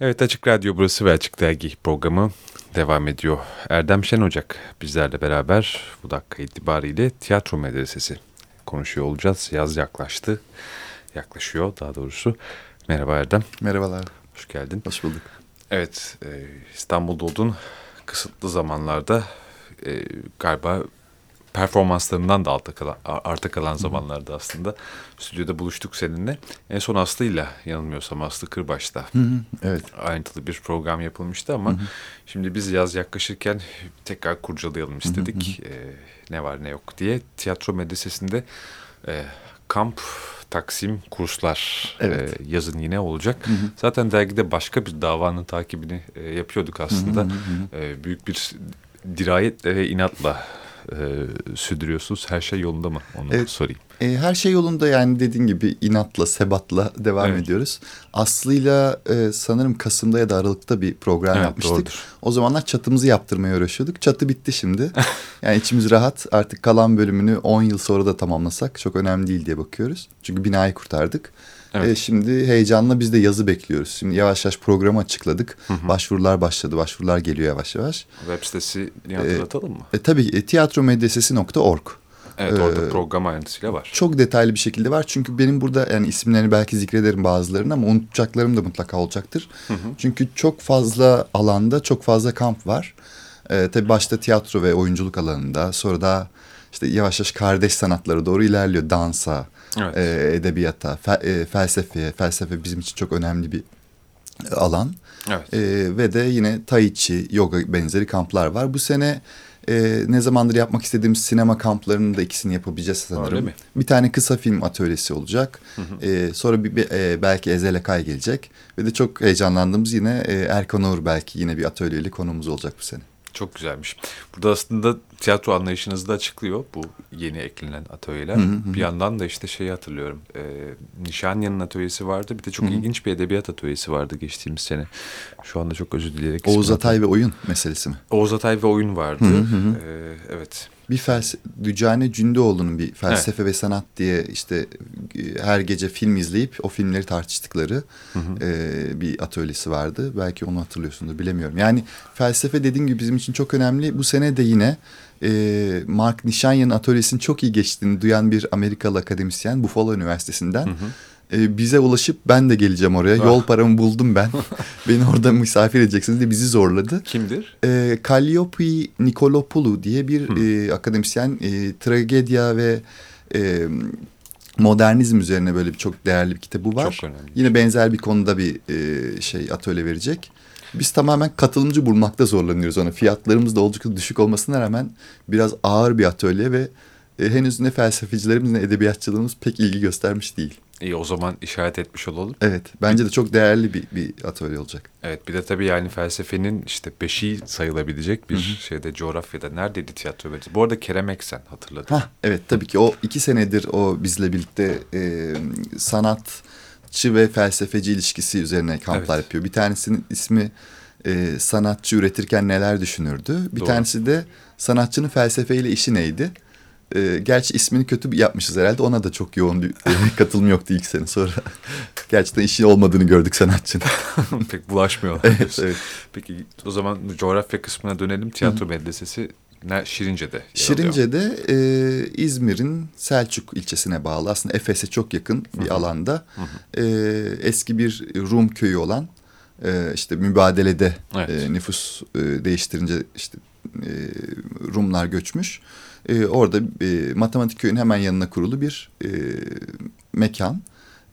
Evet Açık Radyo burası ve Açık Dergi programı devam ediyor. Erdem Şen Ocak bizlerle beraber bu dakika itibariyle tiyatro medresesi konuşuyor olacağız. Yaz yaklaştı, yaklaşıyor daha doğrusu. Merhaba Erdem. Merhabalar. Hoş geldin. Hoş bulduk. Evet e, İstanbul'da olduğun kısıtlı zamanlarda e, galiba performanslarından da altta kalan, arta kalan zamanlarda aslında stüdyoda buluştuk seninle. En son Aslı'yla yanılmıyorsam Aslı Kırbaş'ta. Hı hı, evet. Ayrıntılı bir program yapılmıştı ama hı hı. şimdi biz yaz yaklaşırken tekrar kurcalayalım istedik. Hı hı. E, ne var ne yok diye. Tiyatro medresesinde e, kamp Taksim kurslar evet. e, yazın yine olacak. Hı hı. Zaten dergide başka bir davanın takibini e, yapıyorduk aslında. Hı hı hı. E, büyük bir dirayetle ve inatla e, sürdürüyorsunuz. Her şey yolunda mı? Onu evet. sorayım. E, her şey yolunda yani dediğin gibi inatla, sebatla devam evet. ediyoruz. Aslı'yla e, sanırım Kasım'da ya da Aralık'ta bir program evet, yapmıştık. Doğrudur. O zamanlar çatımızı yaptırmaya uğraşıyorduk. Çatı bitti şimdi. yani içimiz rahat. Artık kalan bölümünü 10 yıl sonra da tamamlasak çok önemli değil diye bakıyoruz. Çünkü binayı kurtardık. Evet. E, şimdi heyecanla biz de yazı bekliyoruz. Şimdi yavaş yavaş programı açıkladık. Hı hı. Başvurular başladı. Başvurular geliyor yavaş yavaş. Web sitesi hatırlatalım mı? E, tabii e, tiyatromedresesi.org. Evet orada ee, program ayrıntısıyla var. Çok detaylı bir şekilde var. Çünkü benim burada yani isimlerini belki zikrederim bazılarını ama unutacaklarım da mutlaka olacaktır. Hı hı. Çünkü çok fazla alanda çok fazla kamp var. Ee, tabii başta tiyatro ve oyunculuk alanında sonra da işte yavaş yavaş kardeş sanatları doğru ilerliyor. Dansa, evet. e, edebiyata, fe, e, felsefeye. Felsefe bizim için çok önemli bir alan. Evet. E, ve de yine tai chi, yoga benzeri kamplar var. Bu sene e, ne zamandır yapmak istediğimiz sinema kamplarının da ikisini yapabileceğiz sanırım. Mi? Bir tane kısa film atölyesi olacak. Hı hı. E, sonra bir, bir e, belki Ezel Akay gelecek. Ve de çok heyecanlandığımız yine e, Erkan Uğur belki yine bir atölyeyle konumuz olacak bu sene. Çok güzelmiş. Burada aslında tiyatro anlayışınızı da açıklıyor bu yeni eklenen atölyeler. Hı hı. Bir yandan da işte şeyi hatırlıyorum. E, Nişanyan'ın atölyesi vardı. Bir de çok hı hı. ilginç bir edebiyat atölyesi vardı geçtiğimiz sene. Şu anda çok özür dileyerek. Oğuz Atay ve oyun meselesi mi? Oğuz Atay ve oyun vardı. Hı hı. E, evet bir felsefe Dücane Cündoğlu'nun bir felsefe evet. ve sanat diye işte e, her gece film izleyip o filmleri tartıştıkları hı hı. E, bir atölyesi vardı. Belki onu hatırlıyorsundur bilemiyorum. Yani felsefe dediğim gibi bizim için çok önemli. Bu sene de yine e, Mark Nişanyan'ın atölyesinin çok iyi geçtiğini duyan bir Amerikalı akademisyen Buffalo Üniversitesi'nden hı hı e, bize ulaşıp ben de geleceğim oraya. Yol ah. paramı buldum ben. Beni orada misafir edeceksiniz diye bizi zorladı. Kimdir? E, Calliope Nikolopoulou diye bir e, akademisyen e, tragedya ve e, modernizm üzerine böyle bir çok değerli bir kitabı var. Çok önemli. Yine benzer bir konuda bir e, şey atölye verecek. Biz tamamen katılımcı bulmakta zorlanıyoruz ona. Fiyatlarımız da oldukça düşük olmasına rağmen biraz ağır bir atölye ve e, henüz ne felsefecilerimiz ne edebiyatçılığımız pek ilgi göstermiş değil. İyi o zaman işaret etmiş olalım. Evet bence de çok değerli bir, bir atölye olacak. Evet bir de tabii yani felsefenin işte beşiği sayılabilecek bir Hı -hı. şeyde coğrafyada neredeydi tiyatro verisi? Bu arada Kerem Eksen hatırladım. Hah, evet tabii ki o iki senedir o bizle birlikte e, sanatçı ve felsefeci ilişkisi üzerine kamplar evet. yapıyor. Bir tanesinin ismi e, sanatçı üretirken neler düşünürdü. Bir Doğru. tanesi de sanatçının felsefeyle işi neydi? E, gerçi ismini kötü yapmışız herhalde. Ona da çok yoğun bir katılım yoktu ilk sene sonra. Gerçekten işi olmadığını gördük sanatçının. Pek bulaşmıyor. evet, evet. Peki o zaman coğrafya kısmına dönelim. Tiyatro medresesi Şirince'de Şirince'de e, İzmir'in Selçuk ilçesine bağlı. Aslında Efes'e çok yakın bir Hı-hı. alanda. Hı-hı. E, eski bir Rum köyü olan e, işte mübadelede evet. e, nüfus e, değiştirince işte e, Rumlar göçmüş. E, orada e, matematik köyün hemen yanına kurulu bir e, mekan.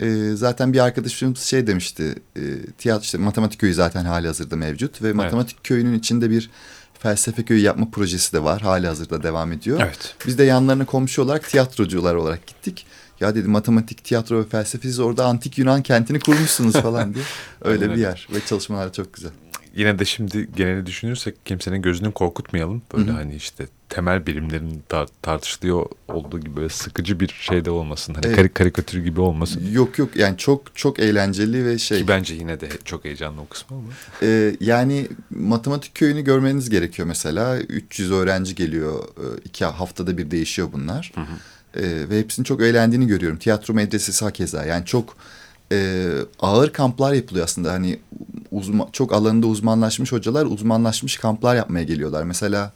E, zaten bir arkadaşımız şey demişti. E, tiyatro işte matematik köyü zaten hali hazırda mevcut ve evet. matematik köyünün içinde bir felsefe köyü yapma projesi de var. Hali hazırda devam ediyor. Evet. Biz de yanlarına komşu olarak tiyatrocular olarak gittik. Ya dedi matematik, tiyatro ve felsefe siz orada antik Yunan kentini kurmuşsunuz falan diye. Öyle bir yer ve çalışmalar çok güzel yine de şimdi geneli düşünürsek kimsenin gözünü korkutmayalım. Böyle Hı-hı. hani işte temel bilimlerin tar- tartışılıyor olduğu gibi böyle sıkıcı bir şey de olmasın. Hani evet. karikatür gibi olmasın. Yok yok yani çok çok eğlenceli ve şey. Ki bence yine de çok heyecanlı o kısmı ama. Ee, yani matematik köyünü görmeniz gerekiyor mesela. 300 öğrenci geliyor. iki haftada bir değişiyor bunlar. Hı hı. Ee, ve hepsinin çok eğlendiğini görüyorum. Tiyatro medresesi hakeza yani çok e, ağır kamplar yapılıyor aslında. Hani uzman, çok alanında uzmanlaşmış hocalar uzmanlaşmış kamplar yapmaya geliyorlar. Mesela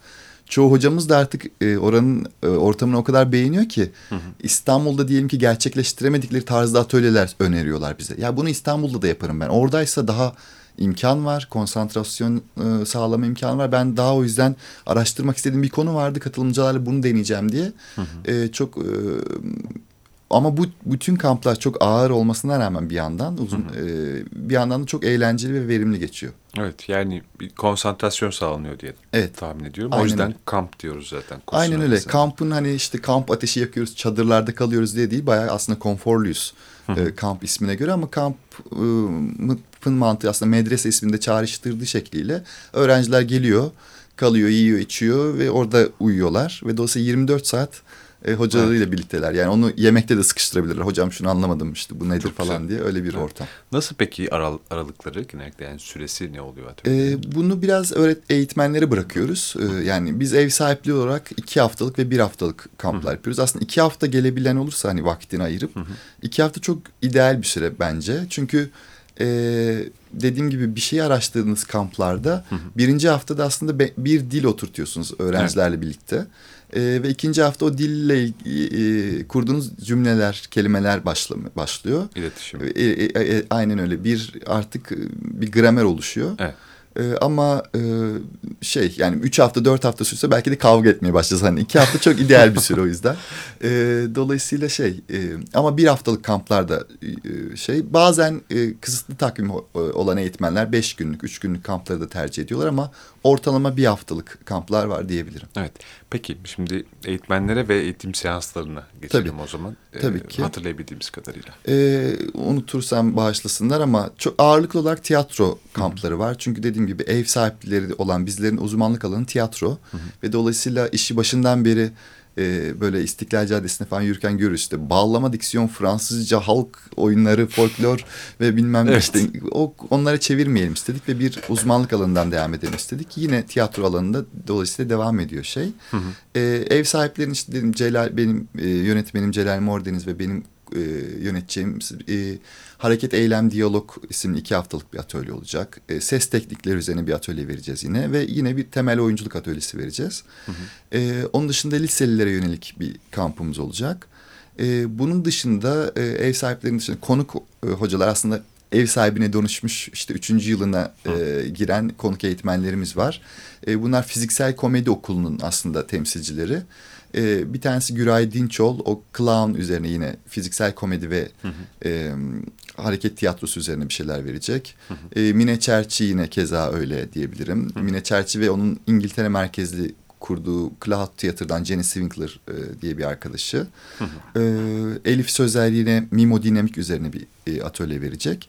çoğu hocamız da artık e, oranın e, ortamını o kadar beğeniyor ki hı hı. İstanbul'da diyelim ki gerçekleştiremedikleri tarzda atölyeler öneriyorlar bize. Ya bunu İstanbul'da da yaparım ben. Oradaysa daha imkan var, konsantrasyon e, sağlama imkanı var. Ben daha o yüzden araştırmak istediğim bir konu vardı. Katılımcılarla bunu deneyeceğim diye. Hı hı. E, çok e, ama bu bütün kamplar çok ağır olmasına rağmen bir yandan uzun hı hı. E, bir yandan da çok eğlenceli ve verimli geçiyor. Evet yani bir konsantrasyon sağlanıyor diye evet. tahmin ediyorum. Aynen o yüzden öyle. kamp diyoruz zaten. Aynen öyle. Arasında. Kampın hani işte kamp ateşi yakıyoruz, çadırlarda kalıyoruz diye değil. Bayağı aslında konforluyuz e, kamp ismine göre ama kampın e, mantığı aslında medrese isminde çağrıştırdığı şekliyle öğrenciler geliyor, kalıyor, yiyor, içiyor ve orada uyuyorlar ve dolayısıyla 24 saat e, hocalarıyla evet. birlikteler. Yani onu yemekte de sıkıştırabilirler. Hocam şunu anlamadım işte bu nedir Çok falan güzel. diye öyle bir evet. ortam. Nasıl peki aral aralıkları genellikle yani süresi ne oluyor? Ee, bunu biraz öğret eğitmenlere bırakıyoruz. Ee, yani biz ev sahipliği olarak iki haftalık ve bir haftalık kamplar Hı. yapıyoruz. Aslında iki hafta gelebilen olursa hani vaktini ayırıp Hı. iki hafta çok ideal bir süre bence. Çünkü e, dediğim gibi bir şey araştırdığınız kamplarda hı hı. birinci haftada aslında bir dil oturtuyorsunuz öğrencilerle evet. birlikte. E, ve ikinci hafta o dille e, kurduğunuz cümleler, kelimeler başla, başlıyor. İletişim. E, e, e, aynen öyle. Bir artık bir gramer oluşuyor. Evet. E, ama e, şey yani üç hafta dört hafta sürse belki de kavga etmeye başlayacağız. Hani iki hafta çok ideal bir süre o yüzden. E, dolayısıyla şey e, ama bir haftalık kamplarda e, şey bazen e, kısıtlı takvim olan eğitmenler beş günlük üç günlük kampları da tercih ediyorlar ama ortalama bir haftalık kamplar var diyebilirim. Evet. Peki şimdi eğitmenlere ve eğitim seanslarına geçelim Tabii. o zaman. Ee, Tabii ki. Hatırlayabildiğimiz kadarıyla. Ee, unutursam bağışlasınlar ama çok ağırlıklı olarak tiyatro kampları var. Çünkü dediğim gibi ev sahipleri olan bizlerin uzmanlık alanı tiyatro. Hı -hı. Ve dolayısıyla işi başından beri e, böyle İstiklal Caddesi'ne falan yürürken görürüz işte bağlama diksiyon Fransızca halk oyunları folklor ve bilmem evet. işte o onları çevirmeyelim istedik ve bir uzmanlık alanından devam edelim istedik. Yine tiyatro alanında dolayısıyla devam ediyor şey. Hı hı. E, ev sahiplerinin işte dedim Celal benim e, yönetmenim Celal Mordeniz ve benim e, yöneteceğim e, Hareket Eylem Diyalog isimli iki haftalık bir atölye olacak. E, ses teknikleri üzerine bir atölye vereceğiz yine ve yine bir temel oyunculuk atölyesi vereceğiz. Hı hı. E, onun dışında liselilere yönelik bir kampımız olacak. E, bunun dışında e, ev sahiplerinin dışında konuk e, hocalar aslında ev sahibine dönüşmüş işte üçüncü yılına e, giren konuk eğitmenlerimiz var. E, bunlar fiziksel komedi okulunun aslında temsilcileri. E, bir tanesi Güray Dinçol o clown üzerine yine fiziksel komedi ve hı hı. E, hareket tiyatrosu üzerine bir şeyler verecek. Hı hı. E, Mine Çerçi yine keza öyle diyebilirim. Hı. Mine Çerçi ve onun İngiltere merkezli kurduğu Cloud Theater'dan Jenny Swinkler e, diye bir arkadaşı. Hı hı. E, Elif Sözer yine mimodinamik üzerine bir e, atölye verecek.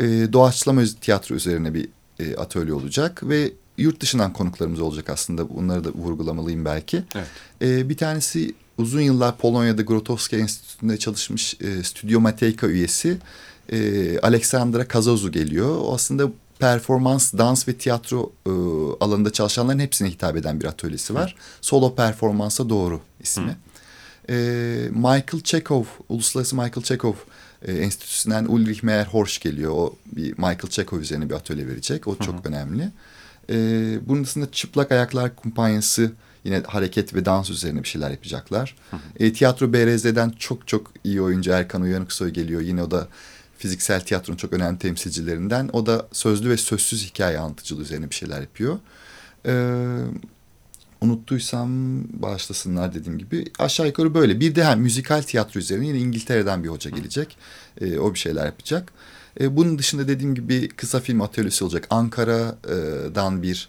E, doğaçlama tiyatro üzerine bir e, atölye olacak ve yurt dışından konuklarımız olacak aslında. Bunları da vurgulamalıyım belki. Evet. E, bir tanesi uzun yıllar Polonya'da Grotowski Enstitüsü'nde çalışmış e, Studio Matejka üyesi e, Aleksandra Kazozu geliyor. O aslında performans, dans ve tiyatro e, alanında çalışanların hepsine hitap eden bir atölyesi var. Hı. Solo performansa doğru ismi. E, Michael Chekhov, Uluslararası Michael Chekhov e, Enstitüsü'nden Ulrich Meyer Horsch geliyor. O bir Michael Chekhov üzerine bir atölye verecek. O çok Hı. önemli. E, bunun dışında Çıplak Ayaklar Kumpanyası yine hareket ve dans üzerine bir şeyler yapacaklar. Hı hı. E, tiyatro BRZ'den çok çok iyi oyuncu Erkan Uyanıksoy geliyor. Yine o da fiziksel tiyatronun çok önemli temsilcilerinden. O da sözlü ve sözsüz hikaye anlatıcılığı üzerine bir şeyler yapıyor. Ee, unuttuysam bağışlasınlar dediğim gibi. Aşağı yukarı böyle. Bir de hem müzikal tiyatro üzerine yine İngiltere'den bir hoca gelecek. Ee, o bir şeyler yapacak. Ee, bunun dışında dediğim gibi kısa film atölyesi olacak. Ankara'dan bir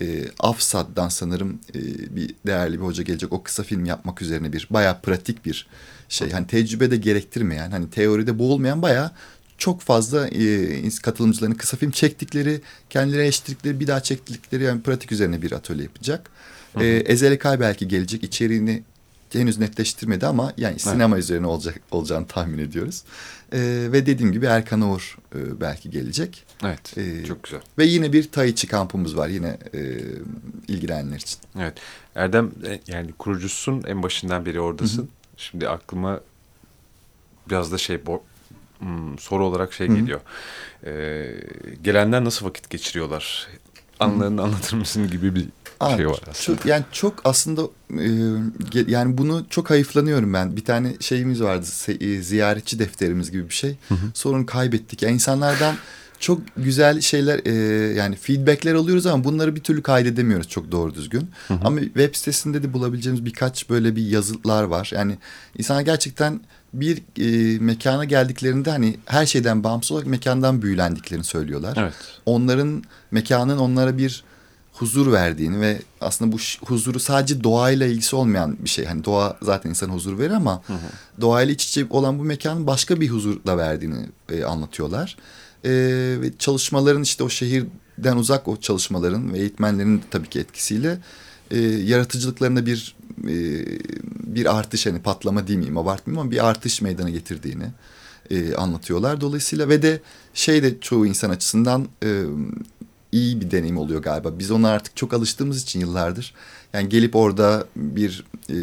e, Afsad'dan sanırım e, bir değerli bir hoca gelecek. O kısa film yapmak üzerine bir bayağı pratik bir şey. Hani tecrübe de gerektirmeyen, hani teoride boğulmayan bayağı çok fazla e, katılımcıların kısa film çektikleri, kendileri eşitlikleri bir daha çektikleri yani pratik üzerine bir atölye yapacak. Hı hı. E, Ezel Kay belki gelecek. içeriğini henüz netleştirmedi ama yani sinema evet. üzerine olacak olacağını tahmin ediyoruz. E, ve dediğim gibi Erkan Uğur e, belki gelecek. Evet. E, çok güzel. Ve yine bir Tai kampımız var yine e, ilgilenenler için. Evet. Erdem e, yani kurucusun en başından beri oradasın. Hı hı. Şimdi aklıma biraz da şey hmm, soru olarak şey geliyor. E, gelenler nasıl vakit geçiriyorlar? Anlarını anlatır mısın gibi bir Aa, şey var aslında. Çok, yani çok aslında e, yani bunu çok hayıflanıyorum ben. Bir tane şeyimiz vardı e, ziyaretçi defterimiz gibi bir şey. Hı hı. Sonra kaybettik. Yani insanlardan çok güzel şeyler e, yani feedbackler alıyoruz ama bunları bir türlü kaydedemiyoruz çok doğru düzgün. Hı hı. Ama web sitesinde de bulabileceğimiz birkaç böyle bir yazılar var. Yani insanlar gerçekten bir e, mekana geldiklerinde hani her şeyden bağımsız olarak mekandan büyülendiklerini söylüyorlar. Evet. Onların mekanın onlara bir huzur verdiğini ve aslında bu huzuru sadece doğayla ilgisi olmayan bir şey. Hani doğa zaten insana huzur verir ama hı hı. doğayla iç içe olan bu mekanın başka bir huzur da verdiğini e, anlatıyorlar. E, ve çalışmaların işte o şehirden uzak o çalışmaların ve eğitmenlerin tabii ki etkisiyle e, yaratıcılıklarında bir e, bir artış hani patlama değil miyim abartmayayım ama bir artış meydana getirdiğini e, anlatıyorlar. Dolayısıyla ve de şey de çoğu insan açısından e, iyi bir deneyim oluyor galiba. Biz ona artık çok alıştığımız için yıllardır. Yani gelip orada bir e,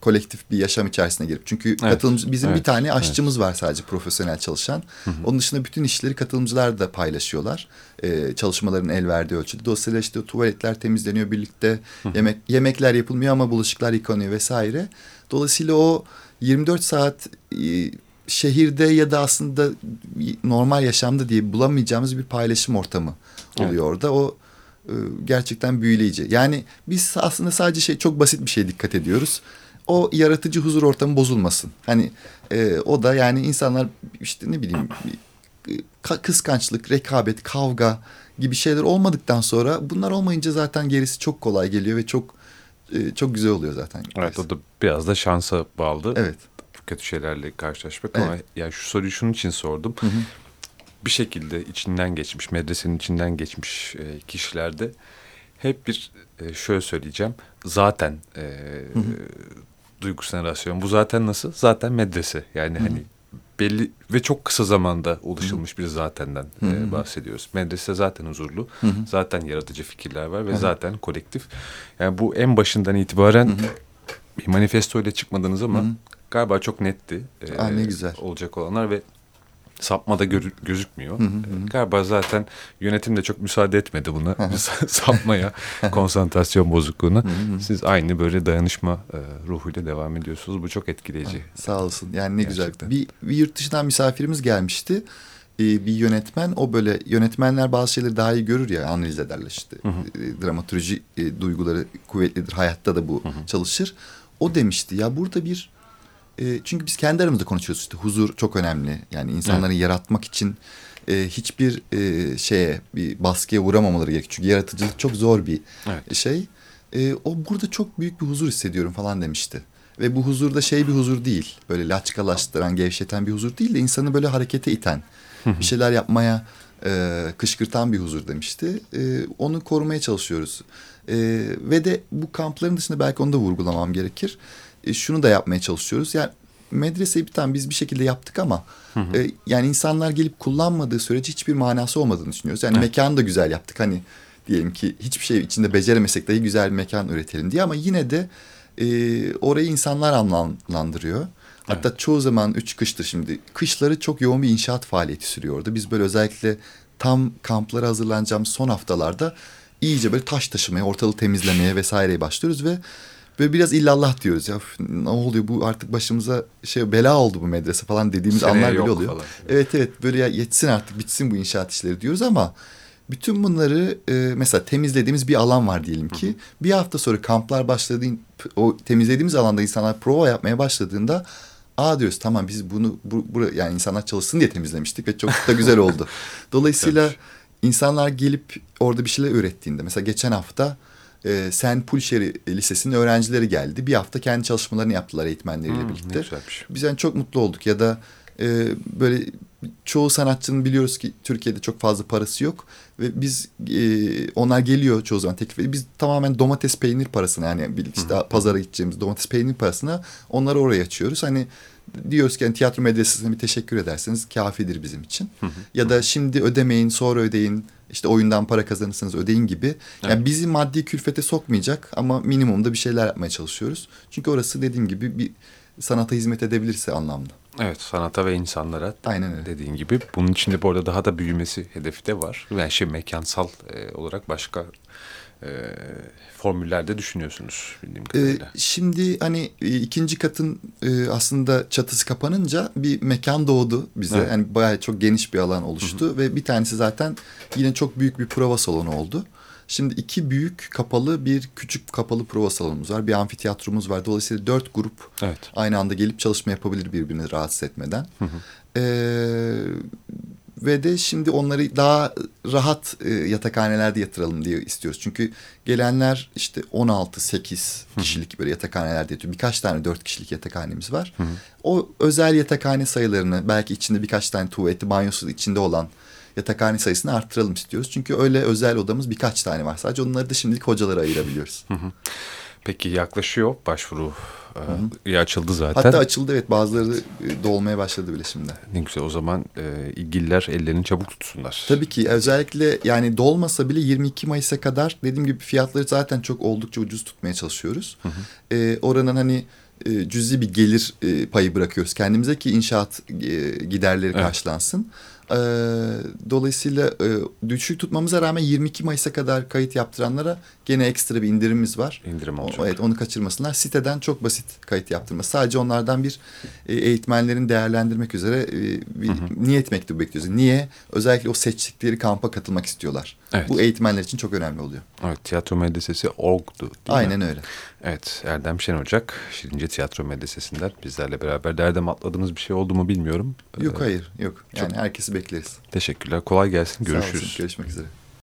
kolektif bir yaşam içerisine girip. Çünkü evet, katılımcı bizim evet, bir tane aşçımız evet. var sadece profesyonel çalışan. Hı hı. Onun dışında bütün işleri katılımcılar da paylaşıyorlar. E, çalışmaların el verdiği ölçüde. Dolayısıyla işte tuvaletler temizleniyor birlikte. Hı hı. Yemek yemekler yapılmıyor ama bulaşıklar yıkanıyor vesaire. Dolayısıyla o 24 saat e, şehirde ya da aslında normal yaşamda diye bulamayacağımız bir paylaşım ortamı oluyor evet. orada. O e, gerçekten büyüleyici. Yani biz aslında sadece şey çok basit bir şeye dikkat ediyoruz. O yaratıcı huzur ortamı bozulmasın. Hani e, o da yani insanlar işte ne bileyim kıskançlık, rekabet, kavga gibi şeyler olmadıktan sonra bunlar olmayınca zaten gerisi çok kolay geliyor ve çok e, çok güzel oluyor zaten. Evet o da biraz da şansa bağlı. Evet. Kötü şeylerle karşılaşmak evet. ama yani şu soruyu şunun için sordum. Hı hı bir şekilde içinden geçmiş, medresenin içinden geçmiş e, kişilerde hep bir e, şöyle söyleyeceğim. Zaten e, hı hı. duygusal rasyon. Bu zaten nasıl? Zaten medrese. Yani hı hı. hani belli ve çok kısa zamanda ulaşılmış bir zatenden hı hı. E, bahsediyoruz. Medrese zaten huzurlu. Hı hı. Zaten yaratıcı fikirler var ve hı. zaten kolektif. Yani bu en başından itibaren hı hı. bir manifesto ile çıkmadınız ama hı hı. Galiba çok netti. E, Aa, ne güzel. Olacak olanlar ve sapmada gör, gözükmüyor. Hı hı hı. Galiba zaten yönetim de çok müsaade etmedi buna. sapmaya, konsantrasyon bozukluğuna. Hı hı. Siz aynı böyle dayanışma e, ruhuyla devam ediyorsunuz. Bu çok etkileyici. Ha, sağ olsun. Yani ne Gerçekten. güzel. Bir, bir yurt dışından misafirimiz gelmişti. Ee, bir yönetmen o böyle yönetmenler bazı şeyleri daha iyi görür ya analiz ederler işte. Hı hı. E, dramaturji e, duyguları kuvvetlidir. Hayatta da bu hı hı. çalışır. O demişti ya burada bir e, çünkü biz kendi aramızda konuşuyoruz işte huzur çok önemli. Yani insanları evet. yaratmak için e, hiçbir e, şeye bir baskıya uğramamaları gerekiyor. Çünkü yaratıcılık çok zor bir evet. şey. E, o burada çok büyük bir huzur hissediyorum falan demişti. Ve bu huzur da şey bir huzur değil. Böyle laçkalaştıran, gevşeten bir huzur değil de insanı böyle harekete iten, bir şeyler yapmaya e, kışkırtan bir huzur demişti. E, onu korumaya çalışıyoruz. E, ve de bu kampların dışında belki onu da vurgulamam gerekir e, şunu da yapmaya çalışıyoruz. Yani medreseyi bir tane biz bir şekilde yaptık ama hı hı. E, yani insanlar gelip kullanmadığı sürece hiçbir manası olmadığını düşünüyoruz. Yani evet. mekanı da güzel yaptık. Hani diyelim ki hiçbir şey içinde beceremesek dahi güzel bir mekan üretelim diye ama yine de e, orayı insanlar anlamlandırıyor. Hatta evet. çoğu zaman üç kıştır şimdi. Kışları çok yoğun bir inşaat faaliyeti sürüyordu. Biz böyle özellikle tam kamplara hazırlanacağımız son haftalarda iyice böyle taş taşımaya, ortalığı temizlemeye vesaireye başlıyoruz ve Böyle biraz illallah diyoruz ya ne oluyor bu artık başımıza şey bela oldu bu medrese falan dediğimiz Seneye anlar bile oluyor. Falan. Evet evet böyle ya yetsin artık bitsin bu inşaat işleri diyoruz ama bütün bunları e, mesela temizlediğimiz bir alan var diyelim ki. Hı. Bir hafta sonra kamplar başladığın o temizlediğimiz alanda insanlar prova yapmaya başladığında aa diyoruz tamam biz bunu bu, bu yani insanlar çalışsın diye temizlemiştik ve çok da güzel oldu. Dolayısıyla insanlar gelip orada bir şeyler ürettiğinde mesela geçen hafta e, Sen Pulşeri Lisesi'nin öğrencileri geldi. Bir hafta kendi çalışmalarını yaptılar eğitmenleriyle hmm, birlikte. Biz yani çok mutlu olduk ya da e, böyle çoğu sanatçının biliyoruz ki Türkiye'de çok fazla parası yok ve biz e, onlar geliyor çoğu zaman teklif ediyor. Biz tamamen domates peynir parasına yani işte hı pazara gideceğimiz domates peynir parasına onları oraya açıyoruz. Hani diyoruz ki yani tiyatro medresesine bir teşekkür ederseniz kafidir bizim için. Ya da şimdi ödemeyin sonra ödeyin işte oyundan para kazanırsanız ödeyin gibi. Evet. Yani bizi maddi külfete sokmayacak ama minimumda bir şeyler yapmaya çalışıyoruz. Çünkü orası dediğim gibi bir sanata hizmet edebilirse anlamda. Evet sanata ve insanlara Aynen öyle. dediğin gibi. Bunun içinde bu arada daha da büyümesi hedefi de var. Yani şey mekansal e, olarak başka e, formüllerde düşünüyorsunuz bildiğim kadarıyla. şimdi hani e, ikinci katın e, aslında çatısı kapanınca bir mekan doğdu bize. Evet. Yani bayağı çok geniş bir alan oluştu ve bir tanesi zaten yine çok büyük bir prova salonu oldu. Şimdi iki büyük kapalı bir küçük kapalı prova salonumuz var. Bir amfiteyatromuz var. Dolayısıyla dört grup Evet. aynı anda gelip çalışma yapabilir birbirini rahatsız etmeden. Ee, ve de şimdi onları daha rahat e, yatakhanelerde yatıralım diye istiyoruz. Çünkü gelenler işte 16-8 kişilik böyle yatakhanelerde yatıyor. Birkaç tane 4 kişilik yatakhanemiz var. O özel yatakhane sayılarını belki içinde birkaç tane tuvaleti, banyosu içinde olan yatakhane sayısını arttıralım istiyoruz. Çünkü öyle özel odamız birkaç tane var. Sadece onları da şimdilik hocalara ayırabiliyoruz. Peki yaklaşıyor başvuru e, açıldı zaten. Hatta açıldı evet bazıları e, dolmaya başladı bile şimdi. ne güzel o zaman e, ilgililer ellerini çabuk tutsunlar. Tabii ki özellikle yani dolmasa bile 22 Mayıs'a kadar dediğim gibi fiyatları zaten çok oldukça ucuz tutmaya çalışıyoruz. Ee, oranın hani e, cüzi bir gelir e, payı bırakıyoruz kendimize ki inşaat e, giderleri Evet. karşılansın. Ee, dolayısıyla e, düşük tutmamıza rağmen 22 Mayıs'a kadar kayıt yaptıranlara gene ekstra bir indirimimiz var. İndirim O- olacak. Evet onu kaçırmasınlar. Siteden çok basit kayıt yaptırma. Sadece onlardan bir e, eğitmenlerin değerlendirmek üzere e, bir niyet mektubu bekliyoruz. Niye? Özellikle o seçtikleri kampa katılmak istiyorlar. Evet. Bu eğitmenler için çok önemli oluyor. Evet tiyatro medresesi org'du değil mi? Aynen öyle. Evet Erdem Şen Ocak Şirince Tiyatro Medresesi'nden bizlerle beraber derdem atladığımız bir şey oldu mu bilmiyorum. Yok Ee, hayır yok. Yani herkesi bekleriz. Teşekkürler kolay gelsin Sağ olasın, görüşürüz. Görüşmek üzere.